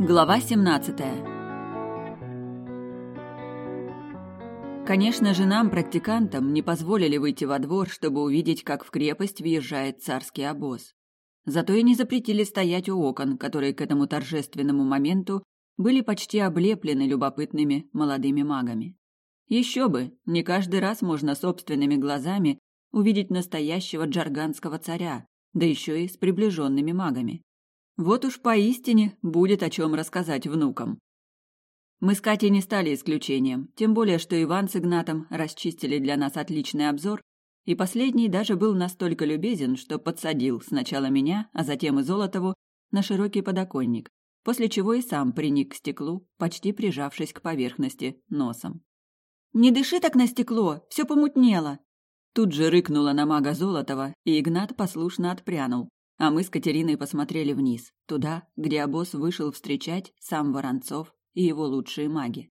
Глава 17. Конечно же, нам, практикантам, не позволили выйти во двор, чтобы увидеть, как в крепость въезжает царский обоз. Зато и не запретили стоять у окон, которые к этому торжественному моменту были почти облеплены любопытными молодыми магами. Еще бы, не каждый раз можно собственными глазами увидеть настоящего джарганского царя, да еще и с приближенными магами. Вот уж поистине будет о чем рассказать внукам. Мы с Катей не стали исключением, тем более, что Иван с Игнатом расчистили для нас отличный обзор, и последний даже был настолько любезен, что подсадил сначала меня, а затем и Золотову на широкий подоконник, после чего и сам приник к стеклу, почти прижавшись к поверхности носом. «Не дыши так на стекло, все помутнело!» Тут же рыкнула на мага Золотова, и Игнат послушно отпрянул, а мы с Катериной посмотрели вниз, туда, где обоз вышел встречать сам Воронцов и его лучшие маги.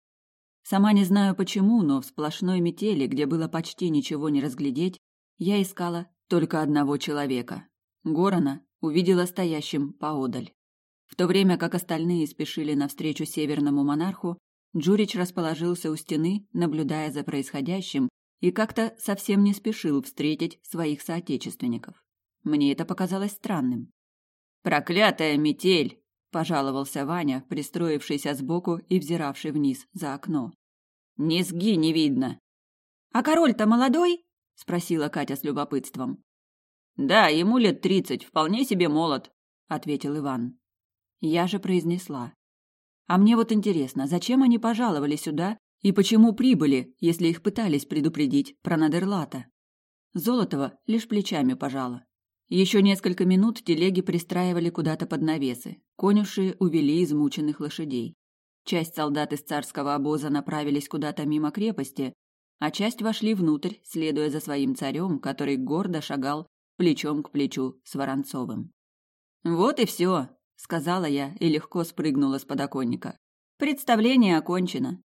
Сама не знаю почему, но в сплошной метели, где было почти ничего не разглядеть, я искала только одного человека. Горана увидела стоящим поодаль. В то время как остальные спешили навстречу северному монарху, Джурич расположился у стены, наблюдая за происходящим, и как-то совсем не спешил встретить своих соотечественников. Мне это показалось странным. «Проклятая метель!» – пожаловался Ваня, пристроившийся сбоку и взиравший вниз за окно. «Низги не видно!» «А король-то молодой?» – спросила Катя с любопытством. «Да, ему лет тридцать, вполне себе молод», – ответил Иван. Я же произнесла. «А мне вот интересно, зачем они пожаловали сюда и почему прибыли, если их пытались предупредить про Надерлата?» Золотова лишь плечами пожала. Еще несколько минут телеги пристраивали куда-то под навесы. Конюши увели измученных лошадей. Часть солдат из царского обоза направились куда-то мимо крепости, а часть вошли внутрь, следуя за своим царем, который гордо шагал плечом к плечу с Воронцовым. «Вот и все», — сказала я и легко спрыгнула с подоконника. «Представление окончено.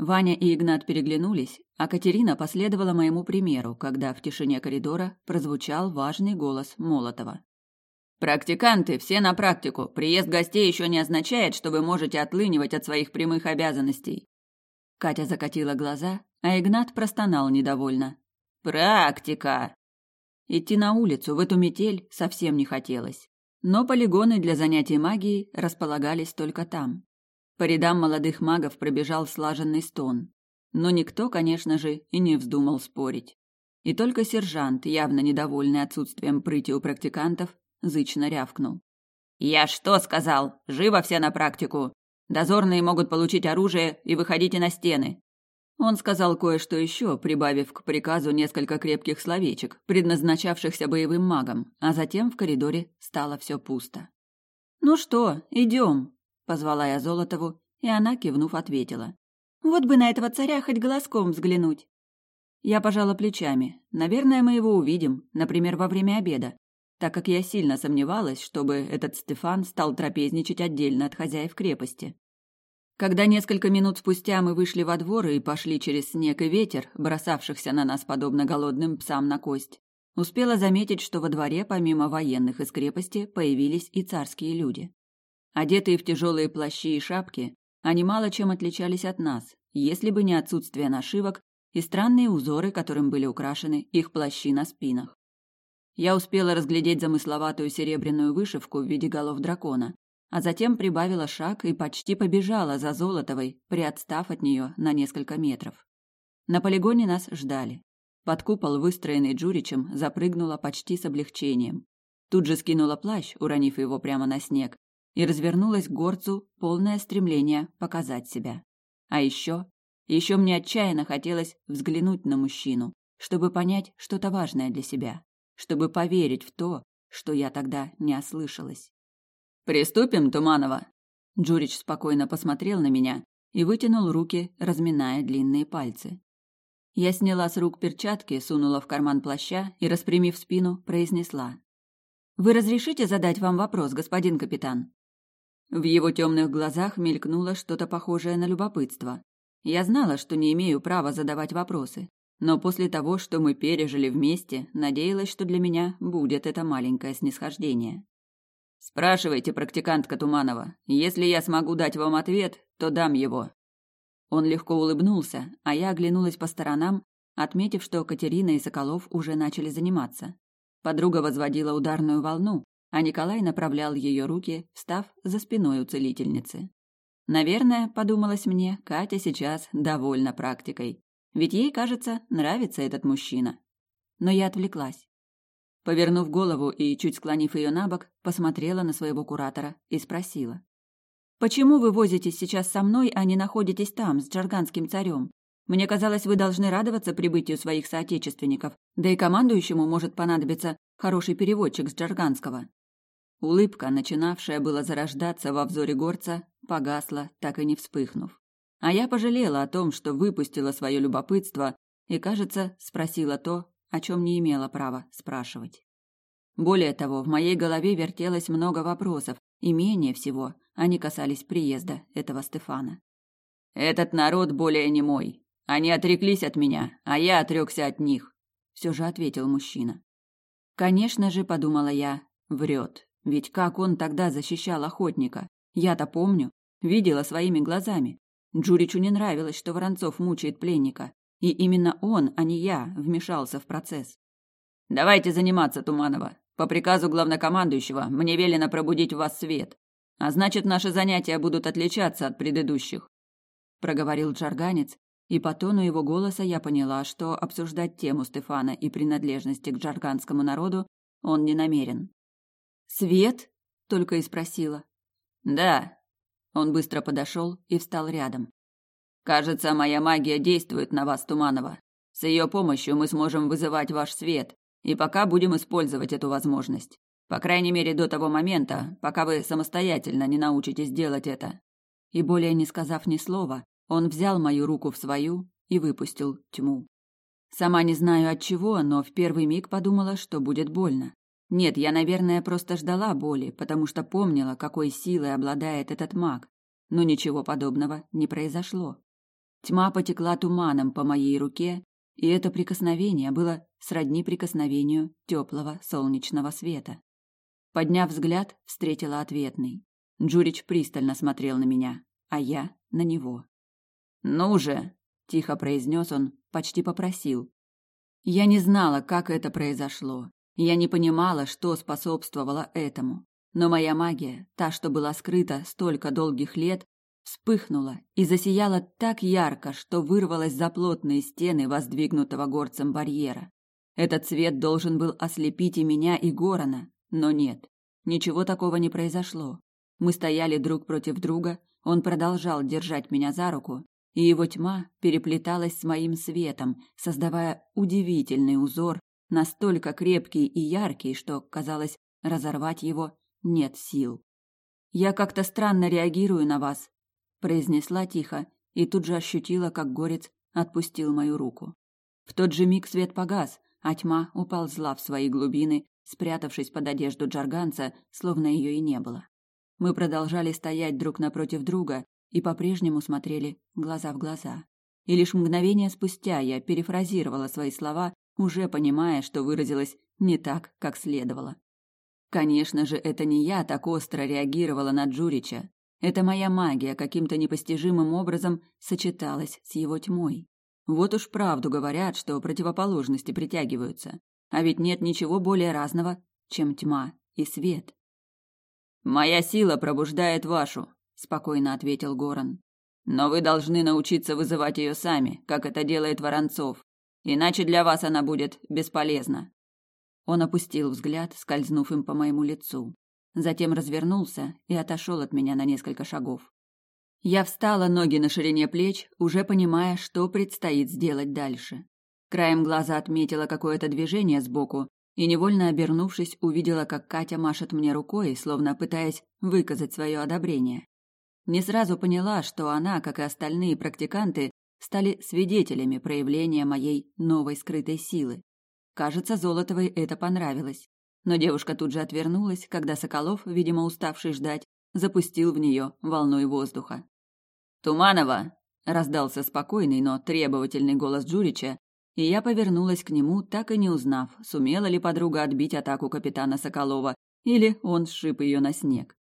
Ваня и Игнат переглянулись, а Катерина последовала моему примеру, когда в тишине коридора прозвучал важный голос Молотова. «Практиканты, все на практику. Приезд гостей еще не означает, что вы можете отлынивать от своих прямых обязанностей». Катя закатила глаза, а Игнат простонал недовольно. «Практика!» Идти на улицу в эту метель совсем не хотелось. Но полигоны для занятий магией располагались только там. По рядам молодых магов пробежал слаженный стон. Но никто, конечно же, и не вздумал спорить. И только сержант, явно недовольный отсутствием прыти у практикантов, зычно рявкнул. «Я что сказал? Живо все на практику! Дозорные могут получить оружие и выходите на стены!» Он сказал кое-что еще, прибавив к приказу несколько крепких словечек, предназначавшихся боевым магам, а затем в коридоре стало все пусто. «Ну что, идем?» Позвала я Золотову, и она, кивнув, ответила. «Вот бы на этого царя хоть голоском взглянуть». Я пожала плечами. Наверное, мы его увидим, например, во время обеда, так как я сильно сомневалась, чтобы этот Стефан стал трапезничать отдельно от хозяев крепости. Когда несколько минут спустя мы вышли во двор и пошли через снег и ветер, бросавшихся на нас подобно голодным псам на кость, успела заметить, что во дворе, помимо военных из крепости, появились и царские люди. Одетые в тяжелые плащи и шапки, они мало чем отличались от нас, если бы не отсутствие нашивок и странные узоры, которым были украшены их плащи на спинах. Я успела разглядеть замысловатую серебряную вышивку в виде голов дракона, а затем прибавила шаг и почти побежала за Золотовой, приотстав от нее на несколько метров. На полигоне нас ждали. Под купол, выстроенный Джуричем, запрыгнула почти с облегчением. Тут же скинула плащ, уронив его прямо на снег, и развернулась к горцу, полное стремление показать себя. А еще, еще мне отчаянно хотелось взглянуть на мужчину, чтобы понять что-то важное для себя, чтобы поверить в то, что я тогда не ослышалась. «Приступим, Туманова!» Джурич спокойно посмотрел на меня и вытянул руки, разминая длинные пальцы. Я сняла с рук перчатки, сунула в карман плаща и, распрямив спину, произнесла. «Вы разрешите задать вам вопрос, господин капитан?» В его темных глазах мелькнуло что-то похожее на любопытство. Я знала, что не имею права задавать вопросы, но после того, что мы пережили вместе, надеялась, что для меня будет это маленькое снисхождение. Спрашивайте, практикантка Туманова. Если я смогу дать вам ответ, то дам его. Он легко улыбнулся, а я оглянулась по сторонам, отметив, что Катерина и Соколов уже начали заниматься. Подруга возводила ударную волну, а Николай направлял ее руки, встав за спиной у целительницы. Наверное, подумалось мне, Катя сейчас довольна практикой. Ведь ей, кажется, нравится этот мужчина. Но я отвлеклась. Повернув голову и чуть склонив ее на бок, посмотрела на своего куратора и спросила. «Почему вы возитесь сейчас со мной, а не находитесь там, с джарганским царем? Мне казалось, вы должны радоваться прибытию своих соотечественников, да и командующему может понадобиться хороший переводчик с джарганского». Улыбка, начинавшая было зарождаться во взоре горца, погасла, так и не вспыхнув. А я пожалела о том, что выпустила свое любопытство и, кажется, спросила то, о чем не имела права спрашивать. Более того, в моей голове вертелось много вопросов, и менее всего они касались приезда этого Стефана. «Этот народ более не мой. Они отреклись от меня, а я отрекся от них», — все же ответил мужчина. «Конечно же», — подумала я, — врет. Ведь как он тогда защищал охотника? Я-то помню, видела своими глазами. Джуричу не нравилось, что Воронцов мучает пленника, и именно он, а не я, вмешался в процесс. Давайте заниматься, Туманова. По приказу главнокомандующего мне велено пробудить в вас свет. А значит, наши занятия будут отличаться от предыдущих, проговорил джарганец, и по тону его голоса я поняла, что обсуждать тему Стефана и принадлежности к джарганскому народу он не намерен. Свет? только и спросила. Да, он быстро подошел и встал рядом. Кажется, моя магия действует на вас, Туманова. С ее помощью мы сможем вызывать ваш свет, и пока будем использовать эту возможность. По крайней мере, до того момента, пока вы самостоятельно не научитесь делать это. И более не сказав ни слова, он взял мою руку в свою и выпустил тьму. Сама не знаю от чего, но в первый миг подумала, что будет больно. Нет, я, наверное, просто ждала боли, потому что помнила, какой силой обладает этот маг. Но ничего подобного не произошло. Тьма потекла туманом по моей руке, и это прикосновение было сродни прикосновению теплого солнечного света. Подняв взгляд, встретила ответный. Джурич пристально смотрел на меня, а я на него. «Ну же!» – тихо произнес он, почти попросил. Я не знала, как это произошло, я не понимала, что способствовало этому. Но моя магия, та, что была скрыта столько долгих лет, вспыхнула и засияла так ярко, что вырвалась за плотные стены воздвигнутого горцем барьера. Этот свет должен был ослепить и меня, и Горана, но нет, ничего такого не произошло. Мы стояли друг против друга, он продолжал держать меня за руку, и его тьма переплеталась с моим светом, создавая удивительный узор настолько крепкий и яркий, что, казалось, разорвать его нет сил. «Я как-то странно реагирую на вас», – произнесла тихо и тут же ощутила, как горец отпустил мою руку. В тот же миг свет погас, а тьма уползла в свои глубины, спрятавшись под одежду джарганца, словно ее и не было. Мы продолжали стоять друг напротив друга и по-прежнему смотрели глаза в глаза. И лишь мгновение спустя я перефразировала свои слова уже понимая, что выразилась не так, как следовало. Конечно же, это не я так остро реагировала на Джурича. Это моя магия каким-то непостижимым образом сочеталась с его тьмой. Вот уж правду говорят, что противоположности притягиваются. А ведь нет ничего более разного, чем тьма и свет. «Моя сила пробуждает вашу», — спокойно ответил Горан. «Но вы должны научиться вызывать ее сами, как это делает Воронцов. Иначе для вас она будет бесполезна. Он опустил взгляд, скользнув им по моему лицу. Затем развернулся и отошел от меня на несколько шагов. Я встала, ноги на ширине плеч, уже понимая, что предстоит сделать дальше. Краем глаза отметила какое-то движение сбоку и, невольно обернувшись, увидела, как Катя машет мне рукой, словно пытаясь выказать свое одобрение. Не сразу поняла, что она, как и остальные практиканты, стали свидетелями проявления моей новой скрытой силы. Кажется, Золотовой это понравилось. Но девушка тут же отвернулась, когда Соколов, видимо, уставший ждать, запустил в нее волной воздуха. «Туманова!» – раздался спокойный, но требовательный голос Джурича, и я повернулась к нему, так и не узнав, сумела ли подруга отбить атаку капитана Соколова или он сшиб ее на снег.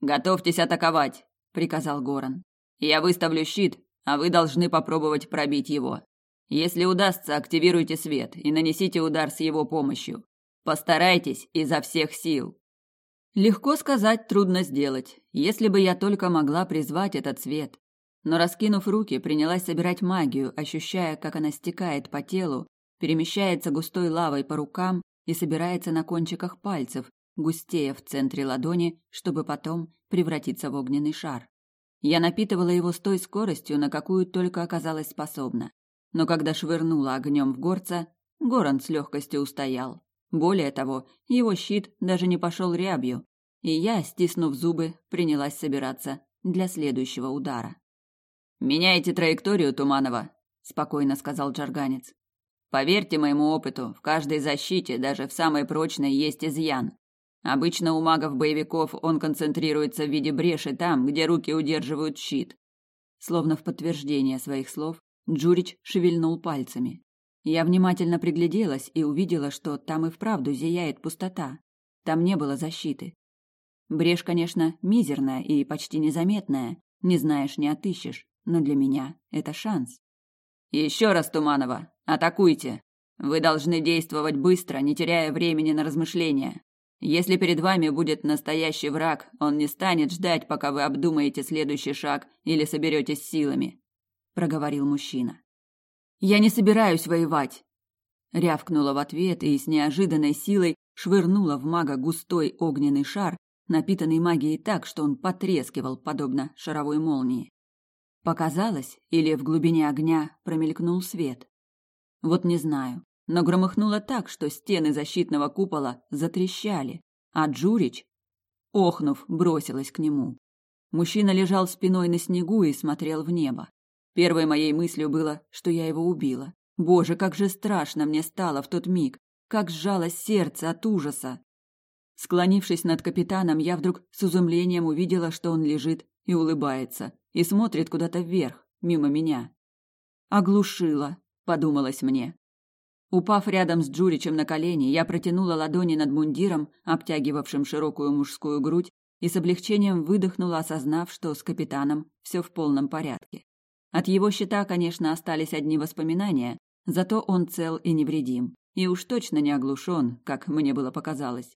«Готовьтесь атаковать!» — приказал Горан. «Я выставлю щит, а вы должны попробовать пробить его. Если удастся, активируйте свет и нанесите удар с его помощью. Постарайтесь изо всех сил». Легко сказать, трудно сделать. Если бы я только могла призвать этот свет. Но раскинув руки, принялась собирать магию, ощущая, как она стекает по телу, перемещается густой лавой по рукам и собирается на кончиках пальцев, густея в центре ладони, чтобы потом превратиться в огненный шар. Я напитывала его с той скоростью, на какую только оказалась способна. Но когда швырнула огнем в горца, Горан с легкостью устоял. Более того, его щит даже не пошел рябью, и я, стиснув зубы, принялась собираться для следующего удара. «Меняйте траекторию, Туманова», — спокойно сказал Джарганец. «Поверьте моему опыту, в каждой защите, даже в самой прочной, есть изъян. Обычно у магов-боевиков он концентрируется в виде бреши там, где руки удерживают щит. Словно в подтверждение своих слов, Джурич шевельнул пальцами. Я внимательно пригляделась и увидела, что там и вправду зияет пустота. Там не было защиты. Брешь, конечно, мизерная и почти незаметная, не знаешь, не отыщешь, но для меня это шанс. Еще раз, Туманова, атакуйте. Вы должны действовать быстро, не теряя времени на размышления. Если перед вами будет настоящий враг, он не станет ждать, пока вы обдумаете следующий шаг или соберетесь силами, проговорил мужчина. Я не собираюсь воевать, рявкнула в ответ и с неожиданной силой швырнула в мага густой огненный шар, напитанный магией так, что он потрескивал подобно шаровой молнии. Показалось, или в глубине огня промелькнул свет. Вот не знаю, но громыхнуло так, что стены защитного купола затрещали, а Джурич, охнув, бросилась к нему. Мужчина лежал спиной на снегу и смотрел в небо. Первой моей мыслью было, что я его убила. Боже, как же страшно мне стало в тот миг, как сжалось сердце от ужаса. Склонившись над капитаном, я вдруг с изумлением увидела, что он лежит и улыбается, и смотрит куда-то вверх, мимо меня. «Оглушила», — подумалось мне. Упав рядом с Джуричем на колени, я протянула ладони над мундиром, обтягивавшим широкую мужскую грудь, и с облегчением выдохнула, осознав, что с капитаном все в полном порядке. От его щита, конечно, остались одни воспоминания, зато он цел и невредим, и уж точно не оглушен, как мне было показалось.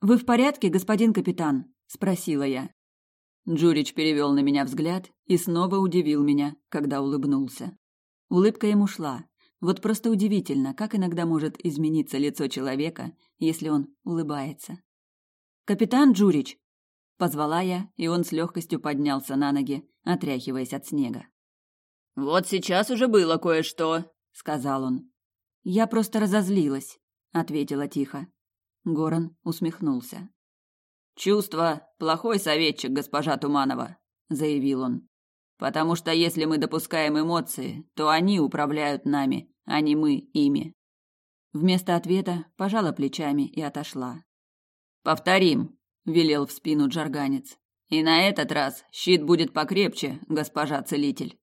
«Вы в порядке, господин капитан?» – спросила я. Джурич перевел на меня взгляд и снова удивил меня, когда улыбнулся. Улыбка ему шла, вот просто удивительно, как иногда может измениться лицо человека, если он улыбается. «Капитан Джурич!» – позвала я, и он с легкостью поднялся на ноги, отряхиваясь от снега. «Вот сейчас уже было кое-что», – сказал он. «Я просто разозлилась», – ответила тихо. Горан усмехнулся. «Чувство – плохой советчик, госпожа Туманова», – заявил он. «Потому что если мы допускаем эмоции, то они управляют нами, а не мы ими. Вместо ответа пожала плечами и отошла. Повторим, велел в спину джарганец. И на этот раз щит будет покрепче, госпожа целитель.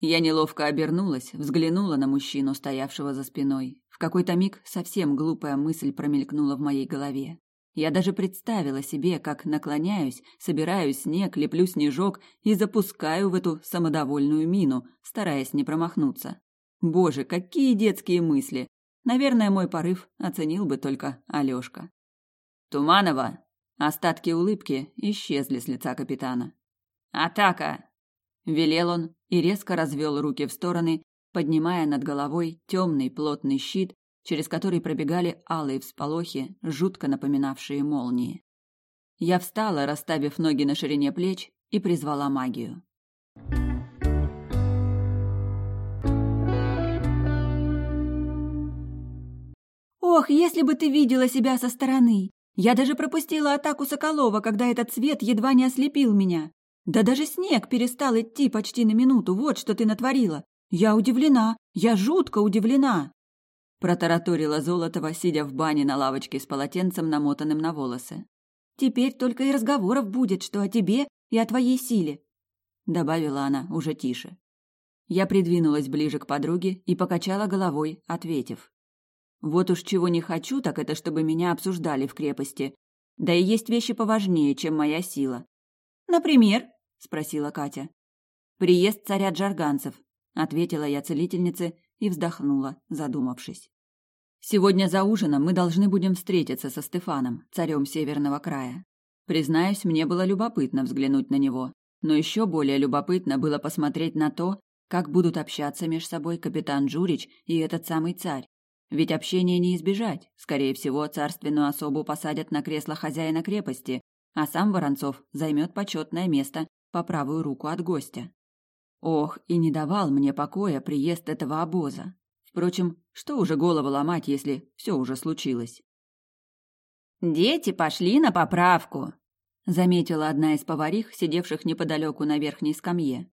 Я неловко обернулась, взглянула на мужчину, стоявшего за спиной. В какой-то миг совсем глупая мысль промелькнула в моей голове. Я даже представила себе, как наклоняюсь, собираю снег, леплю снежок и запускаю в эту самодовольную мину, стараясь не промахнуться. Боже, какие детские мысли! Наверное, мой порыв оценил бы только Алёшка. Туманова! Остатки улыбки исчезли с лица капитана. Атака! Велел он и резко развел руки в стороны, поднимая над головой темный плотный щит, через который пробегали алые всполохи, жутко напоминавшие молнии. Я встала, расставив ноги на ширине плеч, и призвала магию. Ох, если бы ты видела себя со стороны! Я даже пропустила атаку Соколова, когда этот цвет едва не ослепил меня. Да даже снег перестал идти почти на минуту, вот что ты натворила. Я удивлена, я жутко удивлена!» Протараторила Золотова, сидя в бане на лавочке с полотенцем, намотанным на волосы. «Теперь только и разговоров будет, что о тебе и о твоей силе», — добавила она уже тише. Я придвинулась ближе к подруге и покачала головой, ответив. Вот уж чего не хочу, так это чтобы меня обсуждали в крепости. Да и есть вещи поважнее, чем моя сила. Например? спросила Катя. Приезд царя джарганцев, ответила я целительнице и вздохнула, задумавшись. Сегодня за ужином мы должны будем встретиться со Стефаном, царем Северного края. Признаюсь, мне было любопытно взглянуть на него, но еще более любопытно было посмотреть на то, как будут общаться между собой капитан Джурич и этот самый царь. Ведь общения не избежать. Скорее всего, царственную особу посадят на кресло хозяина крепости, а сам Воронцов займет почетное место по правую руку от гостя. Ох, и не давал мне покоя приезд этого обоза. Впрочем, что уже голову ломать, если все уже случилось? «Дети пошли на поправку», — заметила одна из поварих, сидевших неподалеку на верхней скамье.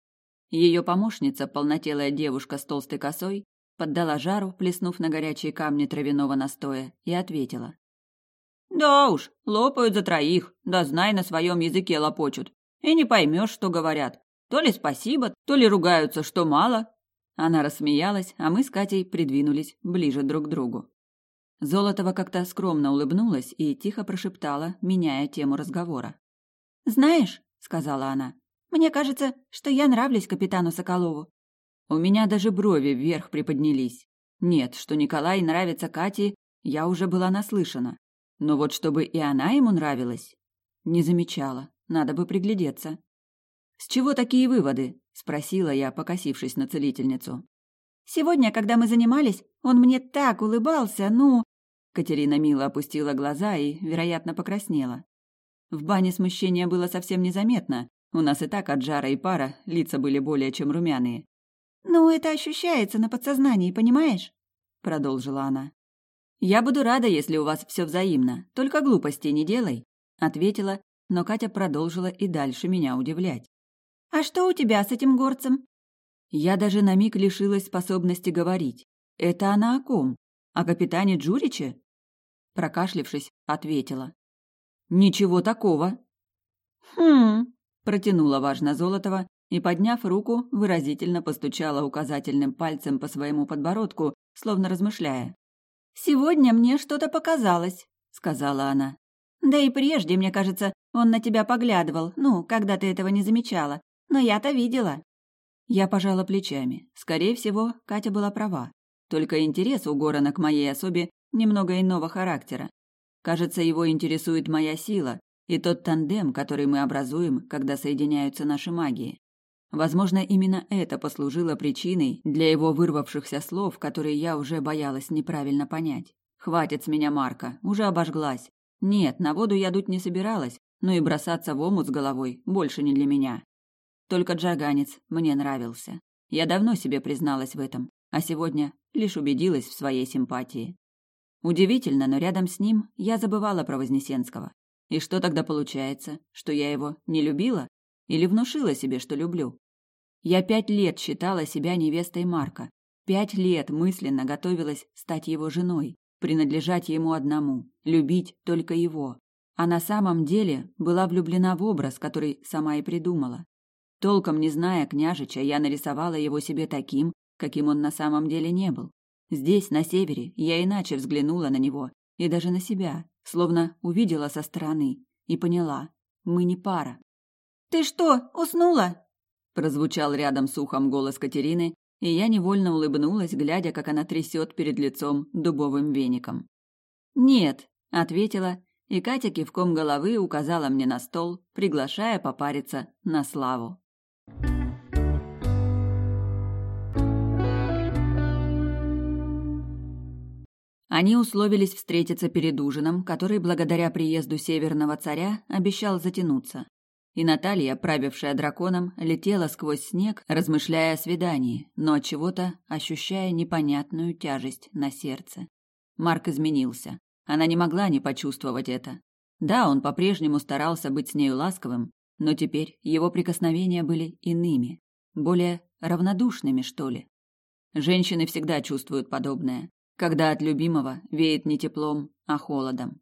Ее помощница, полнотелая девушка с толстой косой, поддала жару, плеснув на горячие камни травяного настоя, и ответила. «Да уж, лопают за троих, да знай, на своем языке лопочут. И не поймешь, что говорят. То ли спасибо, то ли ругаются, что мало». Она рассмеялась, а мы с Катей придвинулись ближе друг к другу. Золотова как-то скромно улыбнулась и тихо прошептала, меняя тему разговора. «Знаешь», — сказала она, — «мне кажется, что я нравлюсь капитану Соколову». У меня даже брови вверх приподнялись. Нет, что Николай нравится Кате, я уже была наслышана. Но вот чтобы и она ему нравилась, не замечала, надо бы приглядеться. «С чего такие выводы?» — спросила я, покосившись на целительницу. «Сегодня, когда мы занимались, он мне так улыбался, ну, Катерина мило опустила глаза и, вероятно, покраснела. В бане смущение было совсем незаметно. У нас и так от жара и пара лица были более чем румяные. «Ну, это ощущается на подсознании, понимаешь?» Продолжила она. «Я буду рада, если у вас все взаимно. Только глупостей не делай», — ответила, но Катя продолжила и дальше меня удивлять. «А что у тебя с этим горцем?» Я даже на миг лишилась способности говорить. «Это она о ком? О капитане Джуриче?» Прокашлившись, ответила. «Ничего такого». «Хм...» – протянула важно Золотова и, подняв руку, выразительно постучала указательным пальцем по своему подбородку, словно размышляя. «Сегодня мне что-то показалось», — сказала она. «Да и прежде, мне кажется, он на тебя поглядывал, ну, когда ты этого не замечала. Но я-то видела». Я пожала плечами. Скорее всего, Катя была права. Только интерес у Горана к моей особе немного иного характера. Кажется, его интересует моя сила и тот тандем, который мы образуем, когда соединяются наши магии. Возможно, именно это послужило причиной для его вырвавшихся слов, которые я уже боялась неправильно понять. Хватит с меня Марка, уже обожглась. Нет, на воду я дуть не собиралась, но и бросаться в омут с головой больше не для меня. Только джаганец мне нравился. Я давно себе призналась в этом, а сегодня лишь убедилась в своей симпатии. Удивительно, но рядом с ним я забывала про Вознесенского. И что тогда получается, что я его не любила или внушила себе, что люблю? Я пять лет считала себя невестой Марка. Пять лет мысленно готовилась стать его женой, принадлежать ему одному, любить только его. А на самом деле была влюблена в образ, который сама и придумала. Толком не зная княжича, я нарисовала его себе таким, каким он на самом деле не был. Здесь, на севере, я иначе взглянула на него и даже на себя, словно увидела со стороны и поняла, мы не пара. «Ты что, уснула?» Прозвучал рядом с ухом голос Катерины, и я невольно улыбнулась, глядя, как она трясет перед лицом дубовым веником. «Нет», — ответила, и Катя кивком головы указала мне на стол, приглашая попариться на славу. Они условились встретиться перед ужином, который благодаря приезду северного царя обещал затянуться. И Наталья, правившая драконом, летела сквозь снег, размышляя о свидании, но от чего-то ощущая непонятную тяжесть на сердце. Марк изменился. Она не могла не почувствовать это. Да, он по-прежнему старался быть с нею ласковым, но теперь его прикосновения были иными, более равнодушными, что ли. Женщины всегда чувствуют подобное когда от любимого веет не теплом, а холодом.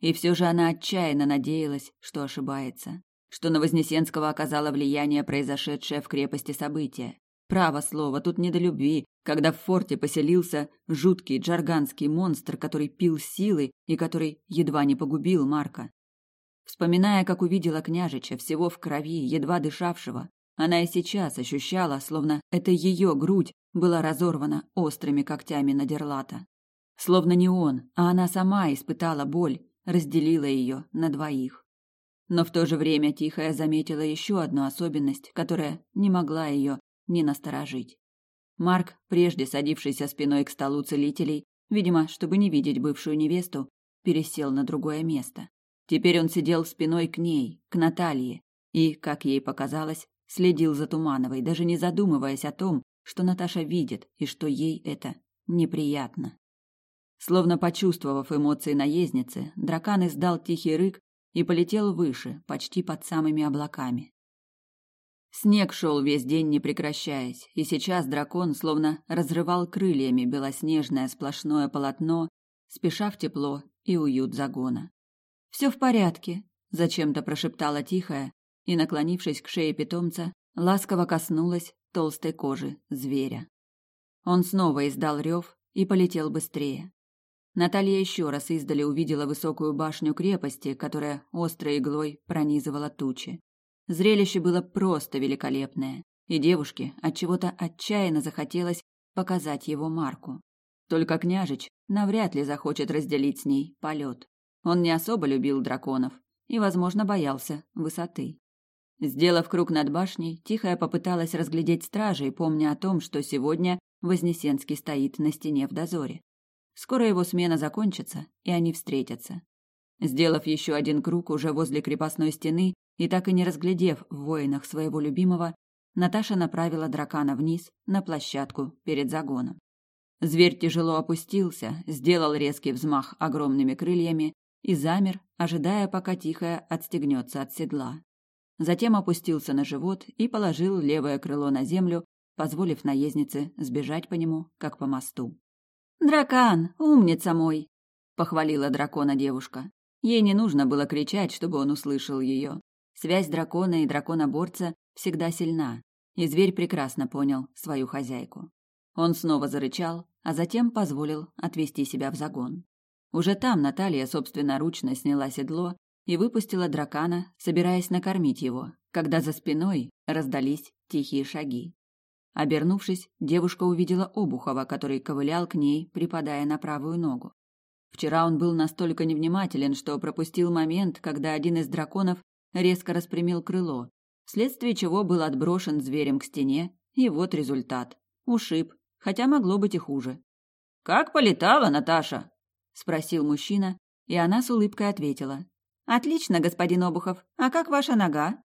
И все же она отчаянно надеялась, что ошибается, что на Вознесенского оказало влияние произошедшее в крепости событие. Право слово, тут не до любви, когда в форте поселился жуткий джарганский монстр, который пил силы и который едва не погубил Марка. Вспоминая, как увидела княжича, всего в крови, едва дышавшего, она и сейчас ощущала, словно это ее грудь была разорвана острыми когтями Надерлата. Словно не он, а она сама испытала боль, разделила ее на двоих. Но в то же время Тихая заметила еще одну особенность, которая не могла ее не насторожить. Марк, прежде садившийся спиной к столу целителей, видимо, чтобы не видеть бывшую невесту, пересел на другое место. Теперь он сидел спиной к ней, к Наталье, и, как ей показалось, следил за Тумановой, даже не задумываясь о том, что Наташа видит и что ей это неприятно. Словно почувствовав эмоции наездницы, дракан издал тихий рык и полетел выше, почти под самыми облаками. Снег шел весь день, не прекращаясь, и сейчас дракон словно разрывал крыльями белоснежное сплошное полотно, спеша в тепло и уют загона. «Все в порядке», — зачем-то прошептала тихая и, наклонившись к шее питомца, ласково коснулась толстой кожи зверя. Он снова издал рев и полетел быстрее. Наталья еще раз издали увидела высокую башню крепости, которая острой иглой пронизывала тучи. Зрелище было просто великолепное, и девушке от чего-то отчаянно захотелось показать его Марку. Только княжич навряд ли захочет разделить с ней полет. Он не особо любил драконов и, возможно, боялся высоты. Сделав круг над башней, Тихая попыталась разглядеть стражей, помня о том, что сегодня Вознесенский стоит на стене в дозоре. Скоро его смена закончится, и они встретятся. Сделав еще один круг уже возле крепостной стены и так и не разглядев в воинах своего любимого, Наташа направила дракона вниз на площадку перед загоном. Зверь тяжело опустился, сделал резкий взмах огромными крыльями и замер, ожидая, пока тихая отстегнется от седла. Затем опустился на живот и положил левое крыло на землю, позволив наезднице сбежать по нему, как по мосту. «Дракан, умница мой!» — похвалила дракона девушка. Ей не нужно было кричать, чтобы он услышал ее. Связь дракона и драконоборца всегда сильна, и зверь прекрасно понял свою хозяйку. Он снова зарычал, а затем позволил отвести себя в загон. Уже там Наталья собственноручно сняла седло и выпустила дракана, собираясь накормить его, когда за спиной раздались тихие шаги. Обернувшись, девушка увидела Обухова, который ковылял к ней, припадая на правую ногу. Вчера он был настолько невнимателен, что пропустил момент, когда один из драконов резко распрямил крыло, вследствие чего был отброшен зверем к стене, и вот результат. Ушиб, хотя могло быть и хуже. «Как полетала, Наташа?» – спросил мужчина, и она с улыбкой ответила. «Отлично, господин Обухов. А как ваша нога?»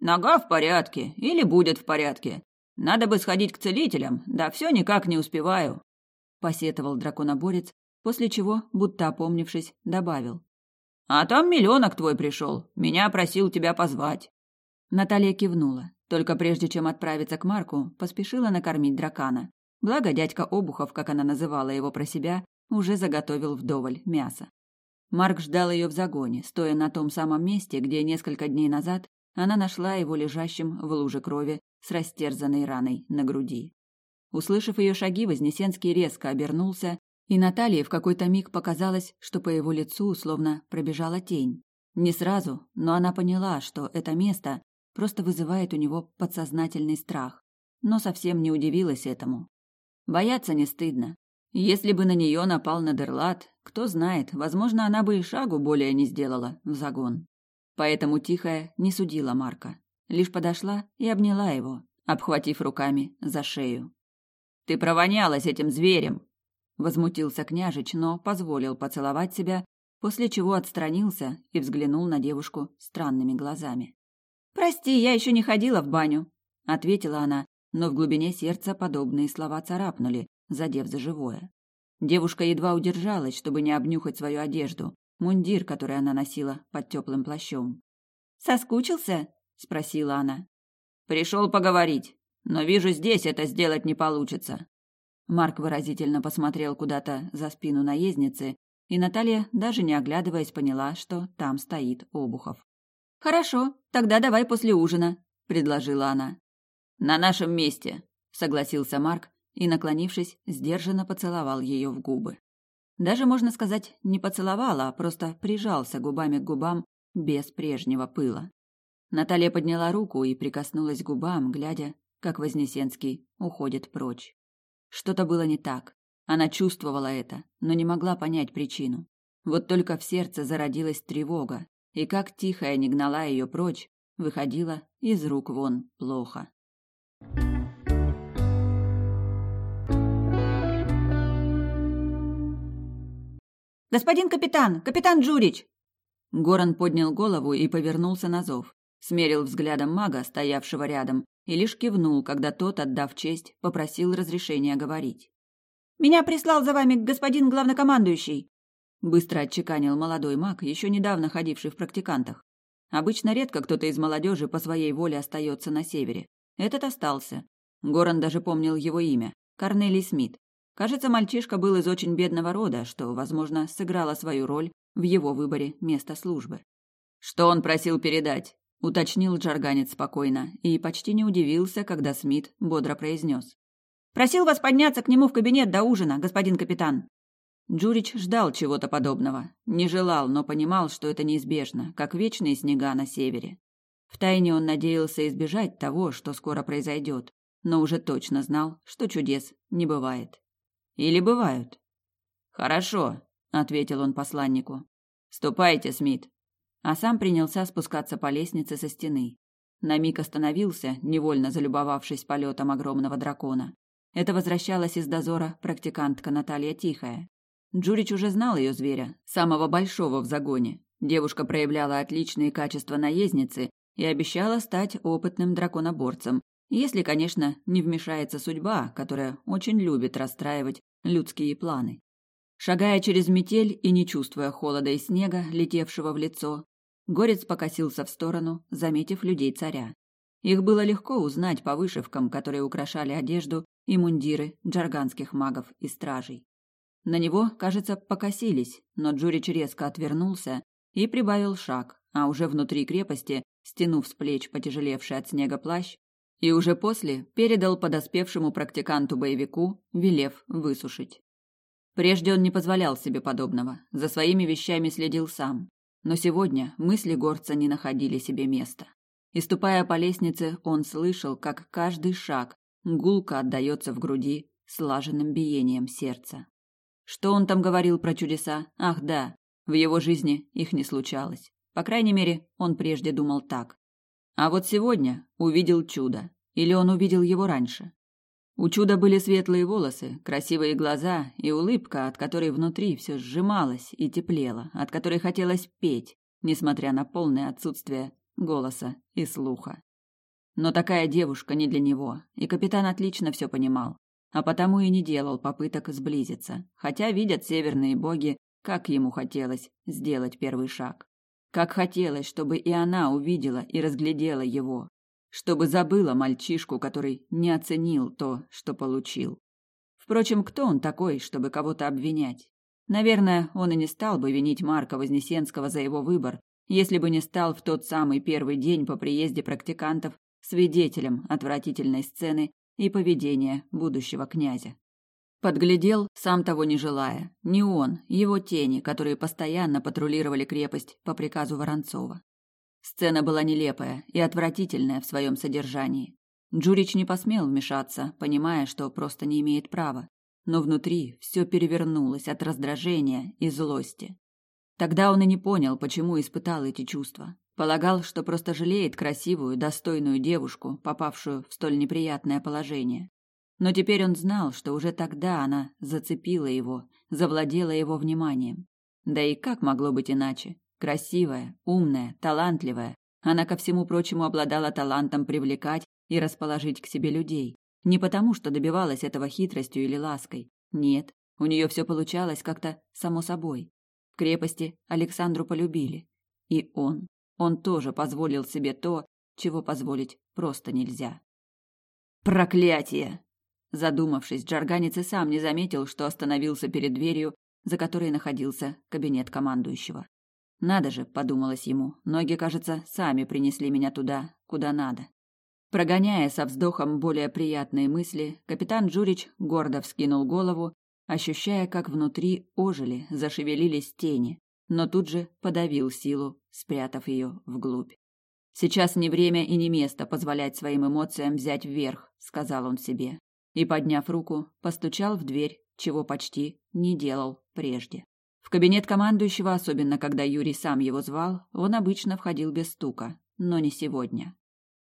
«Нога в порядке, или будет в порядке. Надо бы сходить к целителям, да все никак не успеваю, посетовал драконоборец, после чего, будто опомнившись, добавил: А там миллионок твой пришел, меня просил тебя позвать. Наталья кивнула, только прежде чем отправиться к Марку, поспешила накормить дракана. Благо дядька Обухов, как она называла его про себя, уже заготовил вдоволь мяса. Марк ждал ее в загоне, стоя на том самом месте, где несколько дней назад она нашла его лежащим в луже крови с растерзанной раной на груди. Услышав ее шаги, Вознесенский резко обернулся, и Наталье в какой-то миг показалось, что по его лицу словно пробежала тень. Не сразу, но она поняла, что это место просто вызывает у него подсознательный страх, но совсем не удивилась этому. Бояться не стыдно. Если бы на нее напал Надерлат, кто знает, возможно, она бы и шагу более не сделала в загон. Поэтому Тихая не судила Марка лишь подошла и обняла его, обхватив руками за шею. «Ты провонялась этим зверем!» Возмутился княжич, но позволил поцеловать себя, после чего отстранился и взглянул на девушку странными глазами. «Прости, я еще не ходила в баню», — ответила она, но в глубине сердца подобные слова царапнули, задев за живое. Девушка едва удержалась, чтобы не обнюхать свою одежду, мундир, который она носила под теплым плащом. «Соскучился?» Спросила она. Пришел поговорить, но вижу, здесь это сделать не получится. Марк выразительно посмотрел куда-то за спину наездницы, и Наталья, даже не оглядываясь, поняла, что там стоит Обухов. Хорошо, тогда давай после ужина, предложила она. На нашем месте, согласился Марк и, наклонившись, сдержанно поцеловал ее в губы. Даже можно сказать, не поцеловал, а просто прижался губами к губам, без прежнего пыла. Наталья подняла руку и прикоснулась к губам, глядя, как Вознесенский уходит прочь. Что-то было не так. Она чувствовала это, но не могла понять причину. Вот только в сердце зародилась тревога, и как тихая не гнала ее прочь, выходила из рук вон плохо. «Господин капитан! Капитан Джурич!» Горан поднял голову и повернулся на зов. Смерил взглядом мага, стоявшего рядом, и лишь кивнул, когда тот, отдав честь, попросил разрешения говорить. «Меня прислал за вами господин главнокомандующий!» Быстро отчеканил молодой маг, еще недавно ходивший в практикантах. Обычно редко кто-то из молодежи по своей воле остается на севере. Этот остался. Горан даже помнил его имя – Корнелий Смит. Кажется, мальчишка был из очень бедного рода, что, возможно, сыграло свою роль в его выборе места службы. «Что он просил передать?» – уточнил Джарганец спокойно и почти не удивился, когда Смит бодро произнес. «Просил вас подняться к нему в кабинет до ужина, господин капитан». Джурич ждал чего-то подобного. Не желал, но понимал, что это неизбежно, как вечные снега на севере. Втайне он надеялся избежать того, что скоро произойдет, но уже точно знал, что чудес не бывает. Или бывают? Хорошо, ответил он посланнику. Ступайте, Смит. А сам принялся спускаться по лестнице со стены. На миг остановился, невольно залюбовавшись полетом огромного дракона. Это возвращалась из дозора практикантка Наталья Тихая. Джурич уже знал ее зверя, самого большого в загоне. Девушка проявляла отличные качества наездницы и обещала стать опытным драконоборцем, если, конечно, не вмешается судьба, которая очень любит расстраивать людские планы. Шагая через метель и не чувствуя холода и снега, летевшего в лицо, Горец покосился в сторону, заметив людей царя. Их было легко узнать по вышивкам, которые украшали одежду и мундиры джарганских магов и стражей. На него, кажется, покосились, но Джурич резко отвернулся и прибавил шаг, а уже внутри крепости, стянув с плеч потяжелевший от снега плащ, и уже после передал подоспевшему практиканту-боевику, велев высушить. Прежде он не позволял себе подобного, за своими вещами следил сам. Но сегодня мысли горца не находили себе места. И ступая по лестнице, он слышал, как каждый шаг гулко отдается в груди слаженным биением сердца. Что он там говорил про чудеса? Ах, да, в его жизни их не случалось. По крайней мере, он прежде думал так. А вот сегодня увидел чудо. Или он увидел его раньше? У чуда были светлые волосы, красивые глаза и улыбка, от которой внутри все сжималось и теплело, от которой хотелось петь, несмотря на полное отсутствие голоса и слуха. Но такая девушка не для него, и капитан отлично все понимал, а потому и не делал попыток сблизиться, хотя видят северные боги, как ему хотелось сделать первый шаг. Как хотелось, чтобы и она увидела и разглядела его, чтобы забыла мальчишку, который не оценил то, что получил. Впрочем, кто он такой, чтобы кого-то обвинять? Наверное, он и не стал бы винить Марка Вознесенского за его выбор, если бы не стал в тот самый первый день по приезде практикантов свидетелем отвратительной сцены и поведения будущего князя. Подглядел, сам того не желая. Не он, его тени, которые постоянно патрулировали крепость по приказу Воронцова. Сцена была нелепая и отвратительная в своем содержании. Джурич не посмел вмешаться, понимая, что просто не имеет права. Но внутри все перевернулось от раздражения и злости. Тогда он и не понял, почему испытал эти чувства. Полагал, что просто жалеет красивую, достойную девушку, попавшую в столь неприятное положение. Но теперь он знал, что уже тогда она зацепила его, завладела его вниманием. Да и как могло быть иначе? Красивая, умная, талантливая. Она, ко всему прочему, обладала талантом привлекать и расположить к себе людей. Не потому, что добивалась этого хитростью или лаской. Нет, у нее все получалось как-то само собой. В крепости Александру полюбили. И он. Он тоже позволил себе то, чего позволить просто нельзя. Проклятие! Задумавшись, Джарганец и сам не заметил, что остановился перед дверью, за которой находился кабинет командующего. «Надо же», — подумалось ему, — «ноги, кажется, сами принесли меня туда, куда надо». Прогоняя со вздохом более приятные мысли, капитан Джурич гордо вскинул голову, ощущая, как внутри ожили, зашевелились тени, но тут же подавил силу, спрятав ее вглубь. Сейчас не время и не место позволять своим эмоциям взять вверх, сказал он себе, и подняв руку, постучал в дверь, чего почти не делал прежде. Кабинет командующего, особенно когда Юрий сам его звал, он обычно входил без стука, но не сегодня.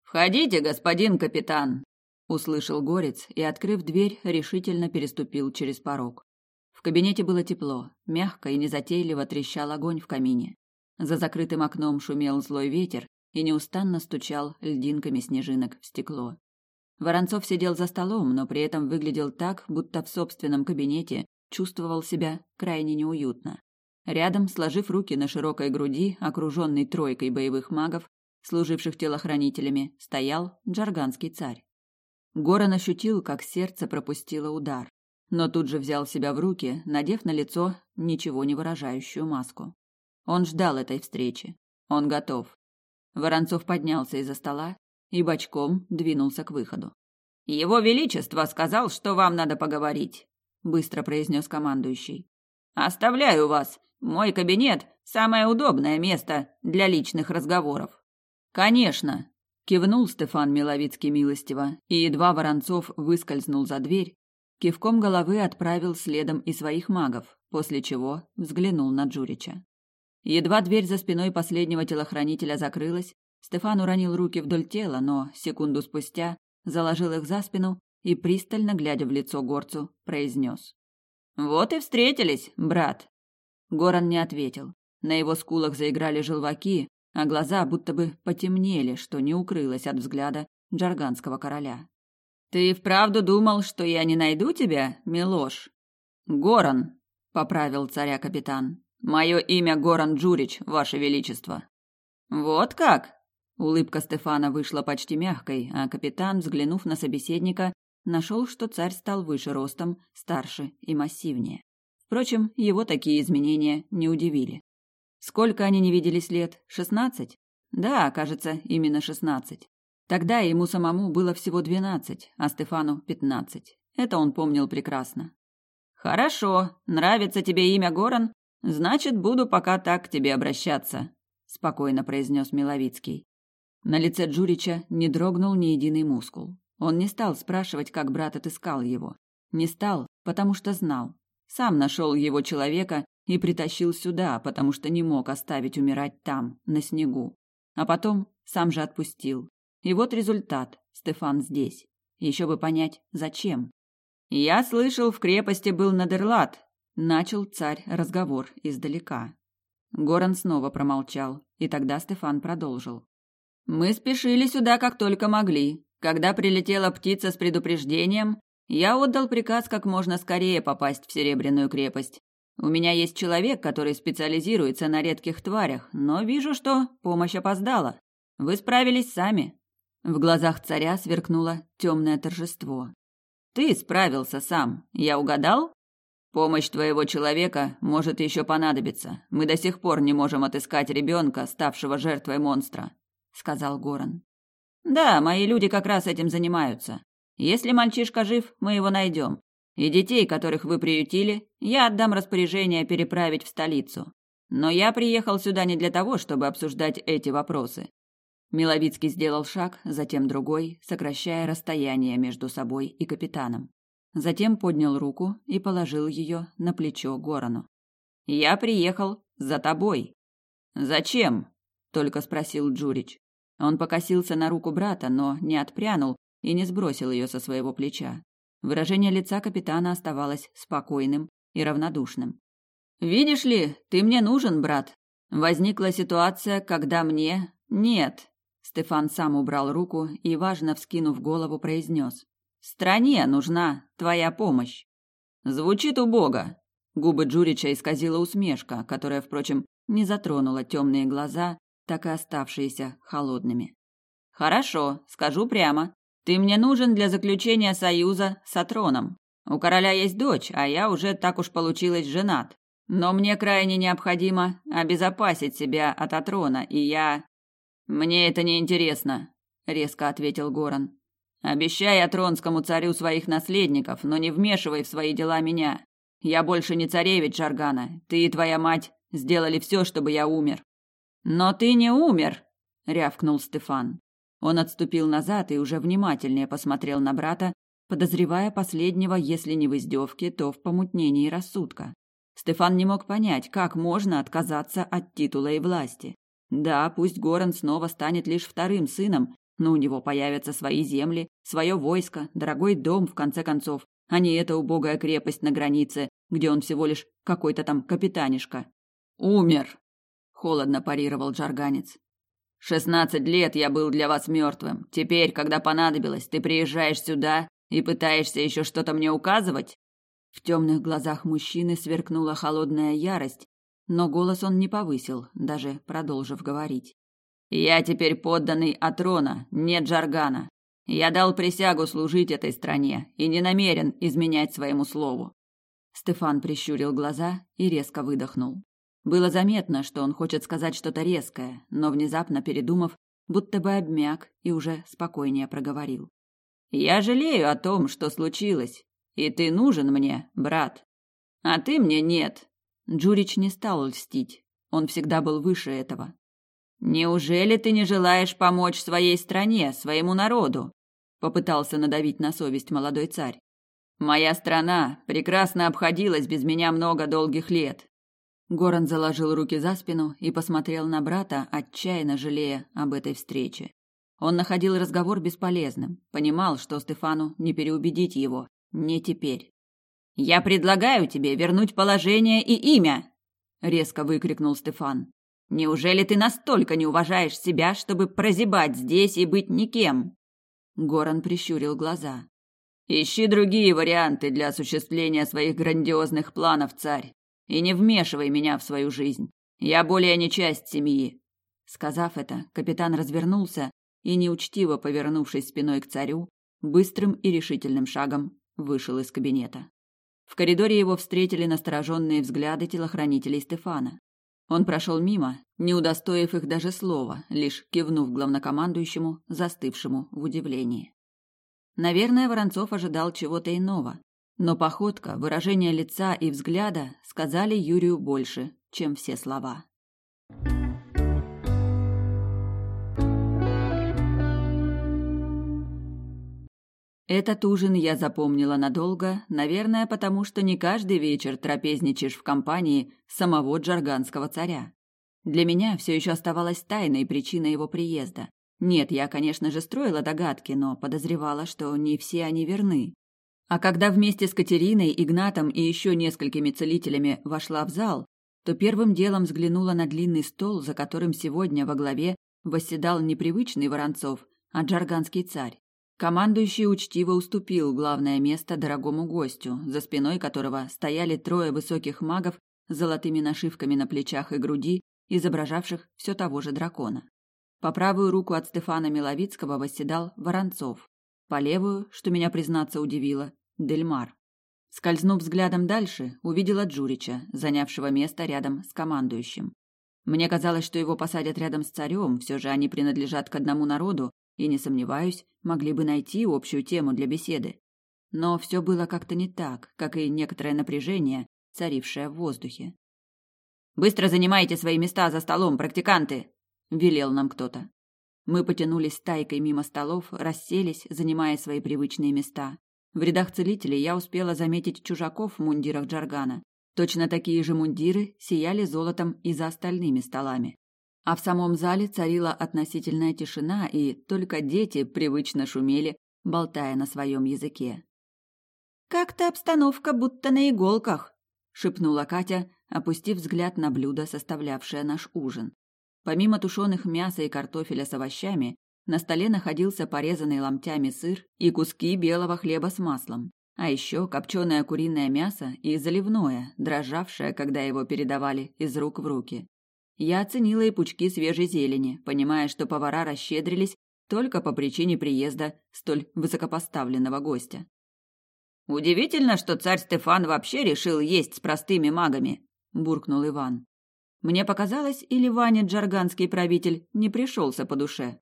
Входите, господин капитан, услышал Горец и, открыв дверь, решительно переступил через порог. В кабинете было тепло, мягко и незатейливо трещал огонь в камине. За закрытым окном шумел злой ветер и неустанно стучал льдинками снежинок в стекло. Воронцов сидел за столом, но при этом выглядел так, будто в собственном кабинете чувствовал себя крайне неуютно. Рядом, сложив руки на широкой груди, окруженный тройкой боевых магов, служивших телохранителями, стоял джарганский царь. Горан ощутил, как сердце пропустило удар, но тут же взял себя в руки, надев на лицо ничего не выражающую маску. Он ждал этой встречи. Он готов. Воронцов поднялся из-за стола и бочком двинулся к выходу. Его величество сказал, что вам надо поговорить, быстро произнес командующий. Оставляю вас. Мой кабинет самое удобное место для личных разговоров. Конечно, Кивнул Стефан Миловицкий милостиво, и едва Воронцов выскользнул за дверь, кивком головы отправил следом и своих магов, после чего взглянул на Джурича. Едва дверь за спиной последнего телохранителя закрылась, Стефан уронил руки вдоль тела, но секунду спустя заложил их за спину и, пристально глядя в лицо горцу, произнес. «Вот и встретились, брат!» Горан не ответил. На его скулах заиграли желваки, а глаза будто бы потемнели, что не укрылось от взгляда джарганского короля. «Ты вправду думал, что я не найду тебя, Милош?» «Горан», — поправил царя капитан. «Мое имя Горан Джурич, ваше величество». «Вот как?» Улыбка Стефана вышла почти мягкой, а капитан, взглянув на собеседника, нашел, что царь стал выше ростом, старше и массивнее. Впрочем, его такие изменения не удивили. Сколько они не виделись лет? Шестнадцать? Да, кажется, именно шестнадцать. Тогда ему самому было всего двенадцать, а Стефану пятнадцать. Это он помнил прекрасно. Хорошо, нравится тебе имя Горан? Значит, буду пока так к тебе обращаться, спокойно произнес Миловицкий. На лице Джурича не дрогнул ни единый мускул. Он не стал спрашивать, как брат отыскал его. Не стал, потому что знал. Сам нашел его человека и притащил сюда, потому что не мог оставить умирать там, на снегу. А потом сам же отпустил. И вот результат. Стефан здесь. Еще бы понять, зачем. Я слышал, в крепости был Надерлат. Начал царь разговор издалека. Горан снова промолчал, и тогда Стефан продолжил. Мы спешили сюда, как только могли. Когда прилетела птица с предупреждением, я отдал приказ как можно скорее попасть в Серебряную крепость. У меня есть человек, который специализируется на редких тварях, но вижу, что помощь опоздала. Вы справились сами. В глазах царя сверкнуло темное торжество. Ты справился сам. Я угадал? Помощь твоего человека может еще понадобиться. Мы до сих пор не можем отыскать ребенка, ставшего жертвой монстра, сказал Горан. Да, мои люди как раз этим занимаются. Если мальчишка жив, мы его найдем. И детей, которых вы приютили, я отдам распоряжение переправить в столицу. Но я приехал сюда не для того, чтобы обсуждать эти вопросы. Миловицкий сделал шаг, затем другой, сокращая расстояние между собой и капитаном. Затем поднял руку и положил ее на плечо Горану. Я приехал за тобой. Зачем? только спросил Джурич. Он покосился на руку брата, но не отпрянул и не сбросил ее со своего плеча. Выражение лица капитана оставалось спокойным и равнодушным. «Видишь ли, ты мне нужен, брат. Возникла ситуация, когда мне... Нет». Стефан сам убрал руку и, важно вскинув голову, произнес. «Стране нужна твоя помощь». Звучит убого. Губы Джурича исказила усмешка, которая, впрочем, не затронула темные глаза, так и оставшиеся холодными. «Хорошо, скажу прямо. Ты мне нужен для заключения союза с Атроном. У короля есть дочь, а я уже так уж получилось женат. Но мне крайне необходимо обезопасить себя от Атрона, и я... Мне это не интересно, резко ответил Горан. Обещай Атронскому царю своих наследников, но не вмешивай в свои дела меня. Я больше не царевич Жаргана. Ты и твоя мать Сделали все, чтобы я умер. Но ты не умер, рявкнул Стефан. Он отступил назад и уже внимательнее посмотрел на брата, подозревая последнего, если не в издевке, то в помутнении рассудка. Стефан не мог понять, как можно отказаться от титула и власти. Да, пусть Горан снова станет лишь вторым сыном, но у него появятся свои земли, свое войско, дорогой дом, в конце концов, а не эта убогая крепость на границе, где он всего лишь какой-то там капитанишка. «Умер!» — холодно парировал Джарганец. «Шестнадцать лет я был для вас мертвым. Теперь, когда понадобилось, ты приезжаешь сюда и пытаешься еще что-то мне указывать?» В темных глазах мужчины сверкнула холодная ярость, но голос он не повысил, даже продолжив говорить. «Я теперь подданный Атрона, не Джаргана. Я дал присягу служить этой стране и не намерен изменять своему слову». Стефан прищурил глаза и резко выдохнул. Было заметно, что он хочет сказать что-то резкое, но внезапно передумав, будто бы обмяк и уже спокойнее проговорил. «Я жалею о том, что случилось, и ты нужен мне, брат. А ты мне нет. Джурич не стал льстить. Он всегда был выше этого. Неужели ты не желаешь помочь своей стране, своему народу? Попытался надавить на совесть молодой царь. Моя страна прекрасно обходилась без меня много долгих лет. Горан заложил руки за спину и посмотрел на брата, отчаянно жалея об этой встрече. Он находил разговор бесполезным, понимал, что Стефану не переубедить его, не теперь. Я предлагаю тебе вернуть положение и имя, резко выкрикнул Стефан. Неужели ты настолько не уважаешь себя, чтобы прозябать здесь и быть никем? Горан прищурил глаза. Ищи другие варианты для осуществления своих грандиозных планов, царь, и не вмешивай меня в свою жизнь. Я более не часть семьи. Сказав это, капитан развернулся и неучтиво повернувшись спиной к царю, быстрым и решительным шагом вышел из кабинета. В коридоре его встретили настороженные взгляды телохранителей Стефана. Он прошел мимо, не удостоив их даже слова, лишь кивнув главнокомандующему, застывшему в удивлении. Наверное, Воронцов ожидал чего-то иного, но походка, выражение лица и взгляда сказали Юрию больше, чем все слова. Этот ужин я запомнила надолго, наверное, потому что не каждый вечер трапезничаешь в компании самого джарганского царя. Для меня все еще оставалась тайной причина его приезда. Нет, я, конечно же, строила догадки, но подозревала, что не все они верны. А когда вместе с Катериной, Игнатом и еще несколькими целителями вошла в зал, то первым делом взглянула на длинный стол, за которым сегодня во главе восседал не привычный Воронцов, а джарганский царь. Командующий учтиво уступил главное место дорогому гостю, за спиной которого стояли трое высоких магов с золотыми нашивками на плечах и груди, изображавших все того же дракона. По правую руку от Стефана Миловицкого восседал Воронцов, по левую, что меня, признаться, удивило, Дельмар. Скользнув взглядом дальше, увидела Джурича, занявшего место рядом с командующим. Мне казалось, что его посадят рядом с царем, все же они принадлежат к одному народу, и, не сомневаюсь, могли бы найти общую тему для беседы. Но все было как-то не так, как и некоторое напряжение, царившее в воздухе. «Быстро занимайте свои места за столом, практиканты!» – велел нам кто-то. Мы потянулись стайкой мимо столов, расселись, занимая свои привычные места. В рядах целителей я успела заметить чужаков в мундирах Джаргана. Точно такие же мундиры сияли золотом и за остальными столами. А в самом зале царила относительная тишина, и только дети привычно шумели, болтая на своем языке. «Как-то обстановка будто на иголках», — шепнула Катя, опустив взгляд на блюдо, составлявшее наш ужин. Помимо тушеных мяса и картофеля с овощами, на столе находился порезанный ломтями сыр и куски белого хлеба с маслом, а еще копченое куриное мясо и заливное, дрожавшее, когда его передавали из рук в руки. Я оценила и пучки свежей зелени, понимая, что повара расщедрились только по причине приезда столь высокопоставленного гостя. «Удивительно, что царь Стефан вообще решил есть с простыми магами», – буркнул Иван. Мне показалось, или Ваня, джарганский правитель, не пришелся по душе.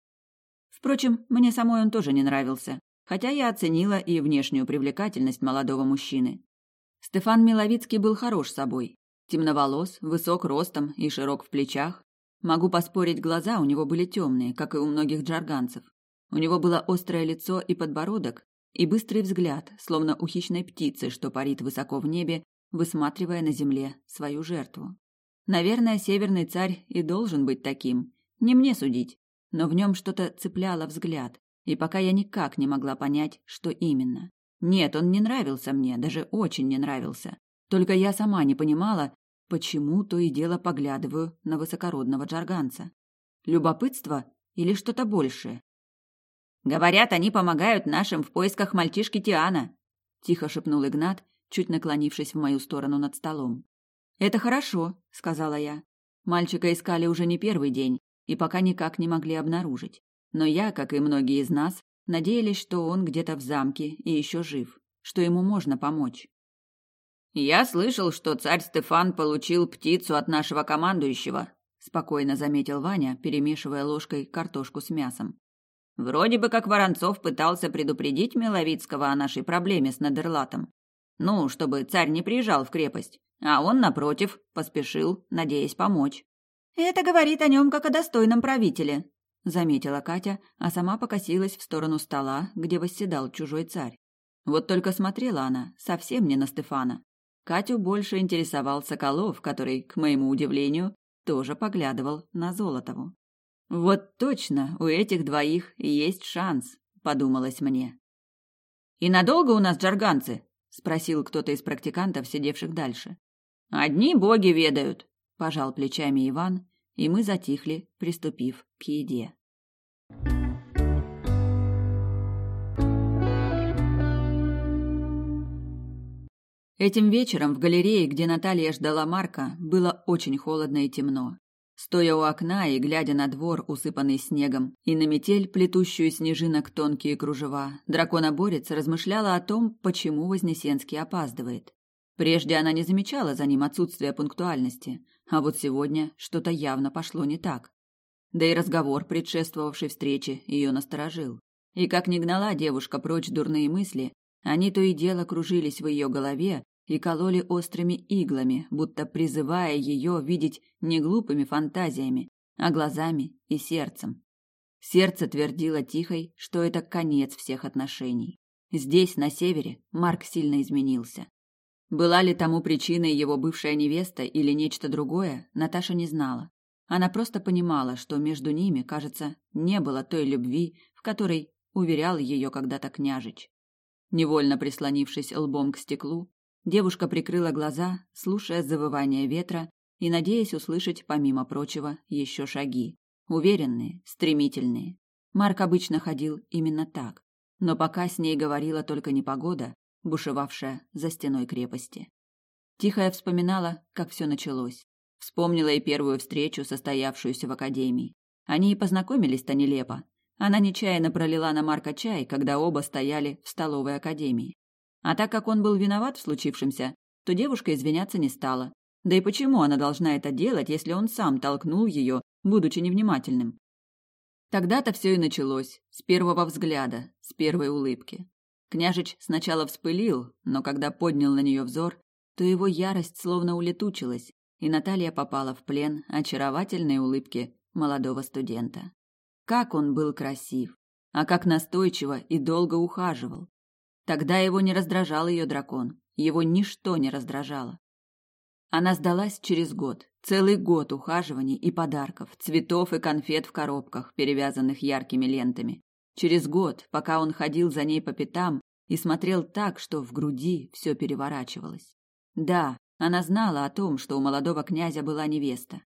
Впрочем, мне самой он тоже не нравился, хотя я оценила и внешнюю привлекательность молодого мужчины. Стефан Миловицкий был хорош собой, Темноволос, высок ростом и широк в плечах. Могу поспорить, глаза у него были темные, как и у многих джарганцев. У него было острое лицо и подбородок, и быстрый взгляд, словно у хищной птицы, что парит высоко в небе, высматривая на земле свою жертву. Наверное, северный царь и должен быть таким. Не мне судить, но в нем что-то цепляло взгляд, и пока я никак не могла понять, что именно. Нет, он не нравился мне, даже очень не нравился. Только я сама не понимала, почему то и дело поглядываю на высокородного джарганца. Любопытство или что-то большее? Говорят, они помогают нашим в поисках мальчишки Тиана, тихо шепнул Игнат, чуть наклонившись в мою сторону над столом. Это хорошо, сказала я. Мальчика искали уже не первый день и пока никак не могли обнаружить. Но я, как и многие из нас, надеялись, что он где-то в замке и еще жив, что ему можно помочь. Я слышал, что царь Стефан получил птицу от нашего командующего, спокойно заметил Ваня, перемешивая ложкой картошку с мясом. Вроде бы как Воронцов пытался предупредить Миловицкого о нашей проблеме с Надерлатом. Ну, чтобы царь не приезжал в крепость. А он, напротив, поспешил, надеясь помочь. «Это говорит о нем как о достойном правителе», — заметила Катя, а сама покосилась в сторону стола, где восседал чужой царь. Вот только смотрела она совсем не на Стефана. Катю больше интересовал Соколов, который, к моему удивлению, тоже поглядывал на Золотову. Вот точно, у этих двоих есть шанс, подумалось мне. И надолго у нас джарганцы? спросил кто-то из практикантов, сидевших дальше. Одни боги ведают, пожал плечами Иван, и мы затихли, приступив к еде. Этим вечером в галерее, где Наталья ждала Марка, было очень холодно и темно. Стоя у окна и глядя на двор, усыпанный снегом, и на метель, плетущую снежинок тонкие кружева, драконоборец размышляла о том, почему Вознесенский опаздывает. Прежде она не замечала за ним отсутствия пунктуальности, а вот сегодня что-то явно пошло не так. Да и разговор, предшествовавший встрече, ее насторожил. И как ни гнала девушка прочь дурные мысли, они то и дело кружились в ее голове, и кололи острыми иглами, будто призывая ее видеть не глупыми фантазиями, а глазами и сердцем. Сердце твердило тихой, что это конец всех отношений. Здесь, на севере, Марк сильно изменился. Была ли тому причиной его бывшая невеста или нечто другое, Наташа не знала. Она просто понимала, что между ними, кажется, не было той любви, в которой уверял ее когда-то княжич. Невольно прислонившись лбом к стеклу, Девушка прикрыла глаза, слушая завывание ветра и надеясь услышать, помимо прочего, еще шаги. Уверенные, стремительные. Марк обычно ходил именно так. Но пока с ней говорила только непогода, бушевавшая за стеной крепости. Тихая вспоминала, как все началось. Вспомнила и первую встречу, состоявшуюся в академии. Они и познакомились-то нелепо. Она нечаянно пролила на Марка чай, когда оба стояли в столовой академии. А так как он был виноват в случившемся, то девушка извиняться не стала. Да и почему она должна это делать, если он сам толкнул ее, будучи невнимательным? Тогда-то все и началось, с первого взгляда, с первой улыбки. Княжич сначала вспылил, но когда поднял на нее взор, то его ярость словно улетучилась, и Наталья попала в плен очаровательной улыбки молодого студента. Как он был красив, а как настойчиво и долго ухаживал. Тогда его не раздражал ее дракон, его ничто не раздражало. Она сдалась через год, целый год ухаживаний и подарков, цветов и конфет в коробках, перевязанных яркими лентами. Через год, пока он ходил за ней по пятам и смотрел так, что в груди все переворачивалось. Да, она знала о том, что у молодого князя была невеста.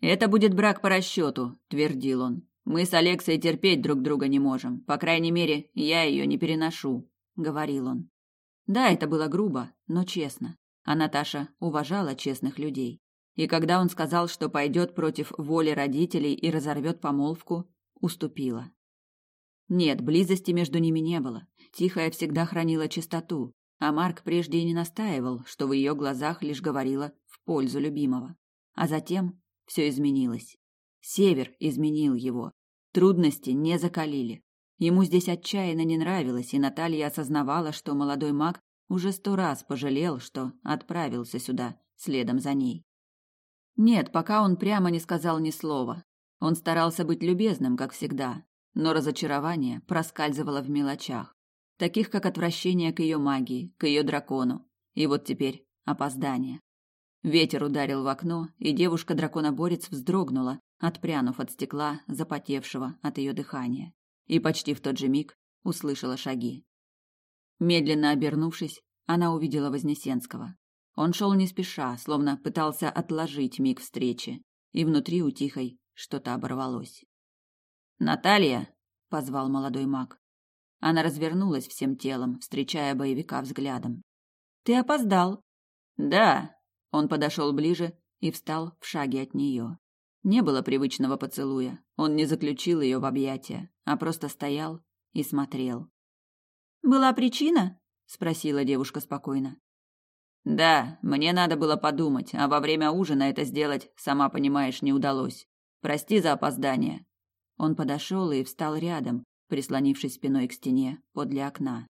«Это будет брак по расчету», — твердил он. «Мы с Алексой терпеть друг друга не можем. По крайней мере, я ее не переношу говорил он. Да, это было грубо, но честно. А Наташа уважала честных людей. И когда он сказал, что пойдет против воли родителей и разорвет помолвку, уступила. Нет, близости между ними не было. Тихая всегда хранила чистоту, а Марк прежде и не настаивал, что в ее глазах лишь говорила в пользу любимого. А затем все изменилось. Север изменил его. Трудности не закалили. Ему здесь отчаянно не нравилось, и Наталья осознавала, что молодой маг уже сто раз пожалел, что отправился сюда, следом за ней. Нет, пока он прямо не сказал ни слова. Он старался быть любезным, как всегда, но разочарование проскальзывало в мелочах, таких как отвращение к ее магии, к ее дракону, и вот теперь опоздание. Ветер ударил в окно, и девушка-драконоборец вздрогнула, отпрянув от стекла, запотевшего от ее дыхания, и почти в тот же миг услышала шаги. Медленно обернувшись, она увидела Вознесенского. Он шел не спеша, словно пытался отложить миг встречи, и внутри у Тихой что-то оборвалось. «Наталья!» — позвал молодой маг. Она развернулась всем телом, встречая боевика взглядом. «Ты опоздал!» «Да!» — он подошел ближе и встал в шаге от нее. Не было привычного поцелуя, он не заключил ее в объятия, а просто стоял и смотрел. «Была причина?» — спросила девушка спокойно. «Да, мне надо было подумать, а во время ужина это сделать, сама понимаешь, не удалось. Прости за опоздание». Он подошел и встал рядом, прислонившись спиной к стене подле окна.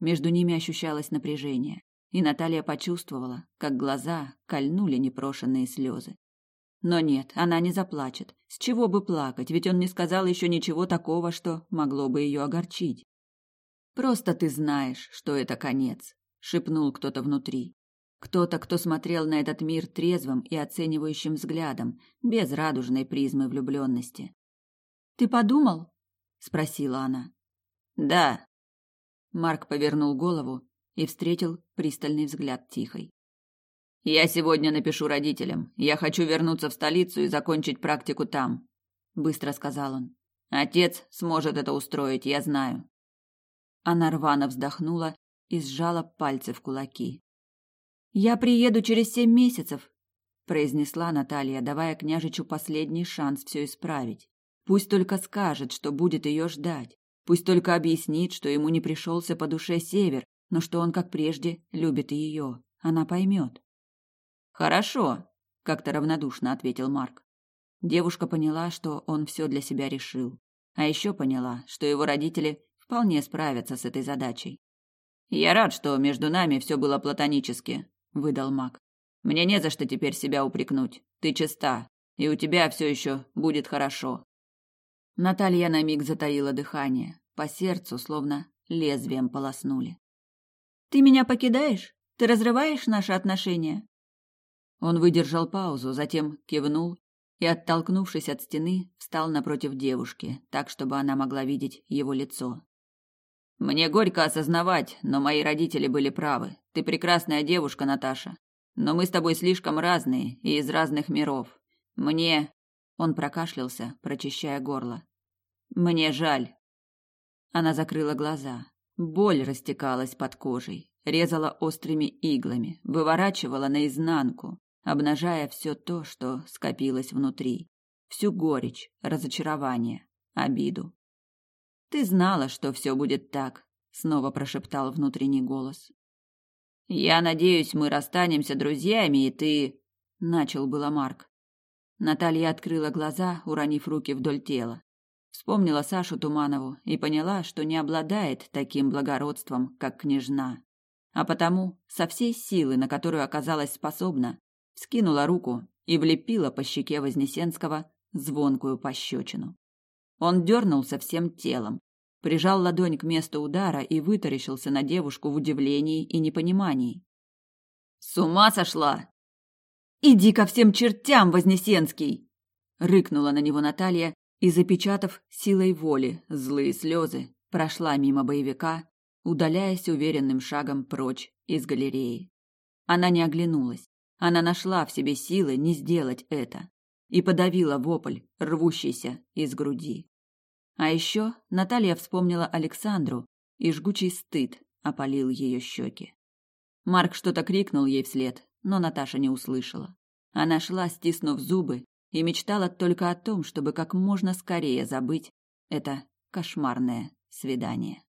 Между ними ощущалось напряжение, и Наталья почувствовала, как глаза кольнули непрошенные слезы. Но нет, она не заплачет. С чего бы плакать, ведь он не сказал еще ничего такого, что могло бы ее огорчить. Просто ты знаешь, что это конец, шепнул кто-то внутри. Кто-то, кто смотрел на этот мир трезвым и оценивающим взглядом, без радужной призмы влюбленности. Ты подумал? спросила она. Да. Марк повернул голову и встретил пристальный взгляд Тихой. Я сегодня напишу родителям. Я хочу вернуться в столицу и закончить практику там, быстро сказал он. Отец сможет это устроить, я знаю. Она рвано вздохнула и сжала пальцы в кулаки. Я приеду через семь месяцев, произнесла Наталья, давая княжичу последний шанс все исправить. Пусть только скажет, что будет ее ждать. Пусть только объяснит, что ему не пришелся по душе север, но что он, как прежде, любит ее. Она поймет. Хорошо, как-то равнодушно ответил Марк. Девушка поняла, что он все для себя решил, а еще поняла, что его родители вполне справятся с этой задачей. Я рад, что между нами все было платонически, выдал Мак. Мне не за что теперь себя упрекнуть. Ты чиста, и у тебя все еще будет хорошо. Наталья на миг затаила дыхание, по сердцу словно лезвием полоснули. Ты меня покидаешь? Ты разрываешь наши отношения? Он выдержал паузу, затем кивнул и, оттолкнувшись от стены, встал напротив девушки, так чтобы она могла видеть его лицо. Мне горько осознавать, но мои родители были правы. Ты прекрасная девушка, Наташа. Но мы с тобой слишком разные и из разных миров. Мне Он прокашлялся, прочищая горло. Мне жаль. Она закрыла глаза. Боль растекалась под кожей, резала острыми иглами, выворачивала наизнанку, обнажая все то, что скопилось внутри. Всю горечь, разочарование, обиду. Ты знала, что все будет так, снова прошептал внутренний голос. Я надеюсь, мы расстанемся друзьями, и ты начал было Марк. Наталья открыла глаза, уронив руки вдоль тела. Вспомнила Сашу Туманову и поняла, что не обладает таким благородством, как княжна. А потому, со всей силы, на которую оказалась способна, скинула руку и влепила по щеке Вознесенского звонкую пощечину. Он дернулся всем телом, прижал ладонь к месту удара и вытаращился на девушку в удивлении и непонимании. «С ума сошла!» «Иди ко всем чертям, Вознесенский!» Рыкнула на него Наталья и, запечатав силой воли злые слезы, прошла мимо боевика, удаляясь уверенным шагом прочь из галереи. Она не оглянулась. Она нашла в себе силы не сделать это и подавила вопль, рвущийся из груди. А еще Наталья вспомнила Александру, и жгучий стыд опалил ее щеки. Марк что-то крикнул ей вслед, но Наташа не услышала. Она шла, стиснув зубы, и мечтала только о том, чтобы как можно скорее забыть это кошмарное свидание.